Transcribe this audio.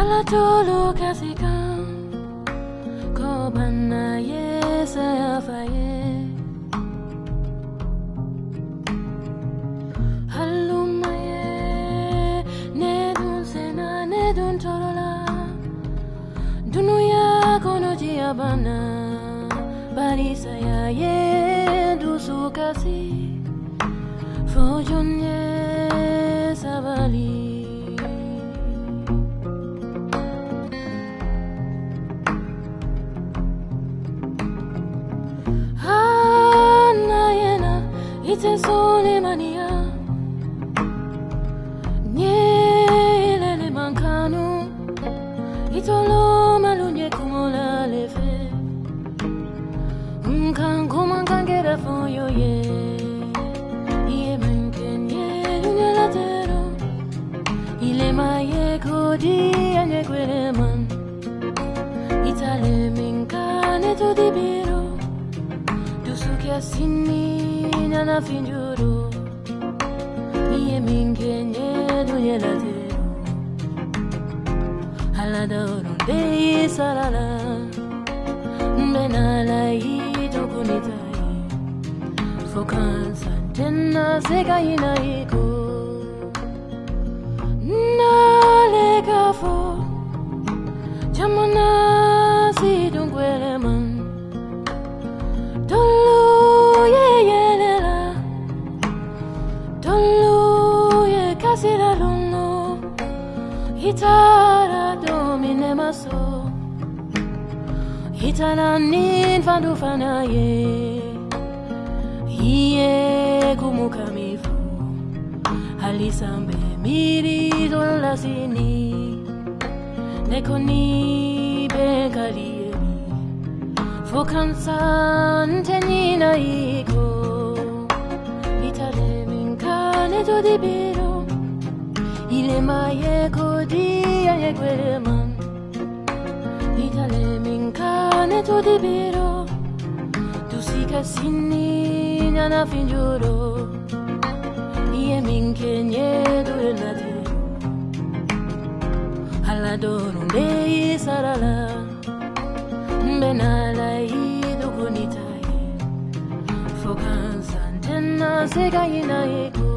Halatolo kasikan Ko bana ye faye Haluma ye Ne dun sena ne dun torola Dunuya kono jia bana Bari saya ye dusu kasi Fojon ye ite sole mania Nyelele mankanu Itolo malunye kumola lefe. Mkan kumankangera foyo ye. Iye menkenye unyelatero Ilema ye kodi anye kweleman Itale minkane to dibiro Dusukia sini nyana finjuro Iye minkenye dunyelatero Haladoro de sarala Benala ito kunitai Fokansa tena seka ina iko Hitara domine maso Hitana nin fandu fana ye Iye kumukamifu. Halisambe miri don la sini Nekoni benkaliemi Fokansan tenina iko. Itale minkane to dibiro Ilema ye kodi ye kweleman Itale minkane to dibiro Tusika sini nyana finjuro Iye minkenye duenate Haladoro ndei sarala Benala idukunitai Fokansa tena seka ina eko